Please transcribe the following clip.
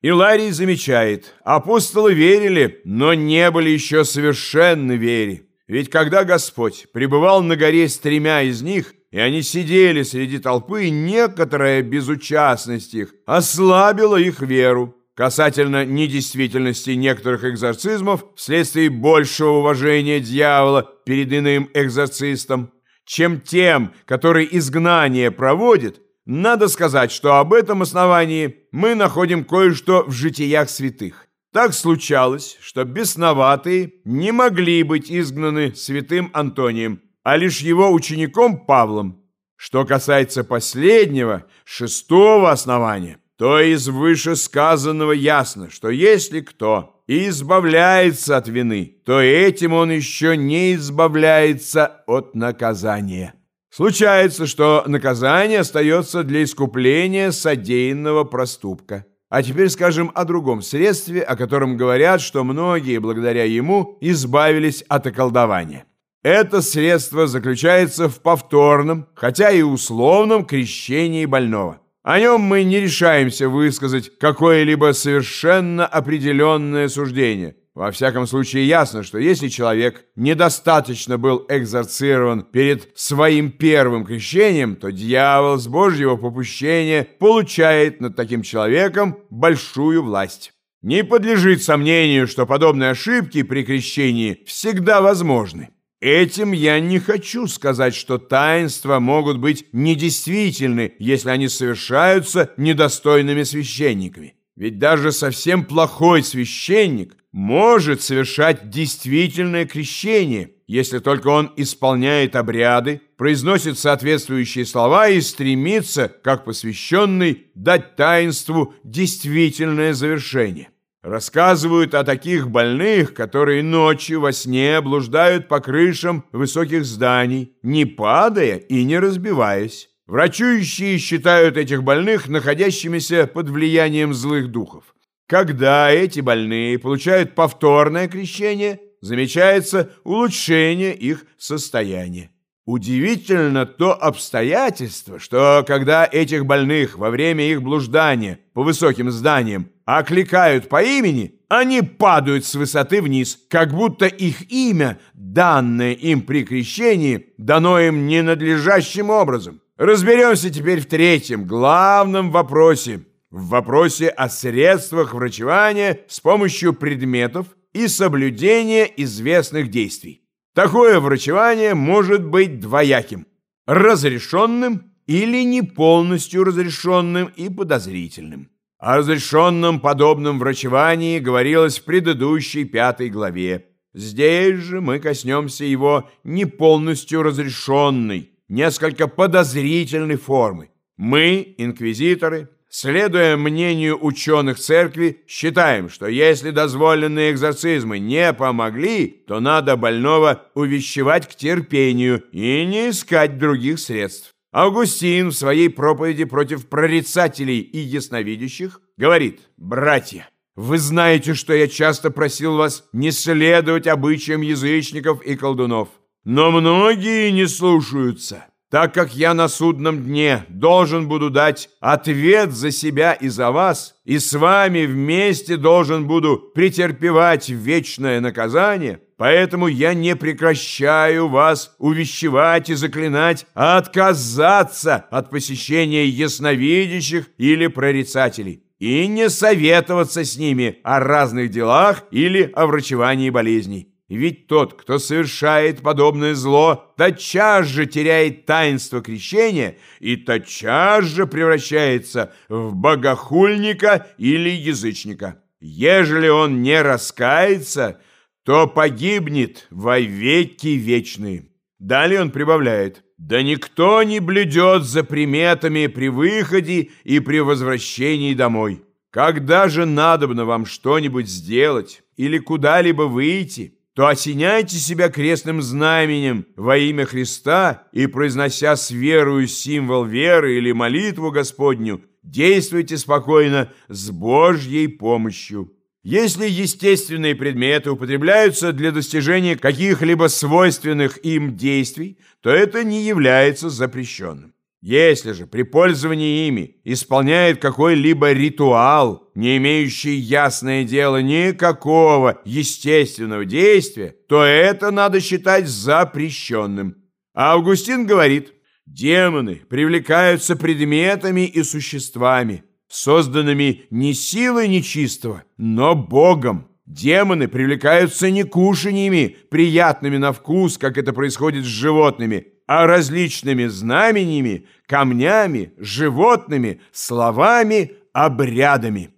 Иларий замечает, апостолы верили, но не были еще совершенны вере. Ведь когда Господь пребывал на горе с тремя из них, и они сидели среди толпы, некоторая безучастность их ослабила их веру. Касательно недействительности некоторых экзорцизмов вследствие большего уважения дьявола перед иным экзорцистом, чем тем, который изгнание проводит, надо сказать, что об этом основании мы находим кое-что в житиях святых. Так случалось, что бесноватые не могли быть изгнаны святым Антонием, а лишь его учеником Павлом. Что касается последнего, шестого основания, то из вышесказанного ясно, что если кто избавляется от вины, то этим он еще не избавляется от наказания. Случается, что наказание остается для искупления содеянного проступка. А теперь скажем о другом средстве, о котором говорят, что многие благодаря ему избавились от околдования. Это средство заключается в повторном, хотя и условном крещении больного. О нем мы не решаемся высказать какое-либо совершенно определенное суждение. Во всяком случае ясно, что если человек недостаточно был экзорцирован перед своим первым крещением, то дьявол с Божьего попущения получает над таким человеком большую власть. Не подлежит сомнению, что подобные ошибки при крещении всегда возможны. Этим я не хочу сказать, что таинства могут быть недействительны, если они совершаются недостойными священниками. Ведь даже совсем плохой священник может совершать действительное крещение, если только он исполняет обряды, произносит соответствующие слова и стремится, как посвященный, дать таинству действительное завершение. Рассказывают о таких больных, которые ночью во сне блуждают по крышам высоких зданий, не падая и не разбиваясь. Врачующие считают этих больных находящимися под влиянием злых духов. Когда эти больные получают повторное крещение, замечается улучшение их состояния. Удивительно то обстоятельство, что когда этих больных во время их блуждания по высоким зданиям окликают по имени, они падают с высоты вниз, как будто их имя, данное им при крещении, дано им ненадлежащим образом. Разберемся теперь в третьем, главном вопросе, в вопросе о средствах врачевания с помощью предметов и соблюдения известных действий. Такое врачевание может быть двояким – разрешенным или не полностью разрешенным и подозрительным. О разрешенном подобном врачевании говорилось в предыдущей пятой главе. Здесь же мы коснемся его не полностью разрешенной, несколько подозрительной формы. Мы, инквизиторы, следуя мнению ученых церкви, считаем, что если дозволенные экзорцизмы не помогли, то надо больного увещевать к терпению и не искать других средств. Августин в своей проповеди против прорицателей и ясновидящих говорит, «Братья, вы знаете, что я часто просил вас не следовать обычаям язычников и колдунов, но многие не слушаются». Так как я на судном дне должен буду дать ответ за себя и за вас, и с вами вместе должен буду претерпевать вечное наказание, поэтому я не прекращаю вас увещевать и заклинать, отказаться от посещения ясновидящих или прорицателей и не советоваться с ними о разных делах или о врачевании болезней. Ведь тот, кто совершает подобное зло, тотчас же теряет таинство крещения и тотчас же превращается в богохульника или язычника. Ежели он не раскается, то погибнет во веки вечные. Далее он прибавляет, «Да никто не блюдет за приметами при выходе и при возвращении домой. Когда же надобно вам что-нибудь сделать или куда-либо выйти?» То осеняйте себя крестным знаменем во имя Христа и, произнося с верою символ веры или молитву Господню, действуйте спокойно с Божьей помощью. Если естественные предметы употребляются для достижения каких-либо свойственных им действий, то это не является запрещенным. Если же при пользовании ими исполняет какой-либо ритуал, не имеющий ясное дело никакого естественного действия, то это надо считать запрещенным. А Августин говорит, демоны привлекаются предметами и существами, созданными не силой нечистого, но Богом. Демоны привлекаются не кушаньями, приятными на вкус, как это происходит с животными, а различными знамениями, камнями, животными, словами, обрядами.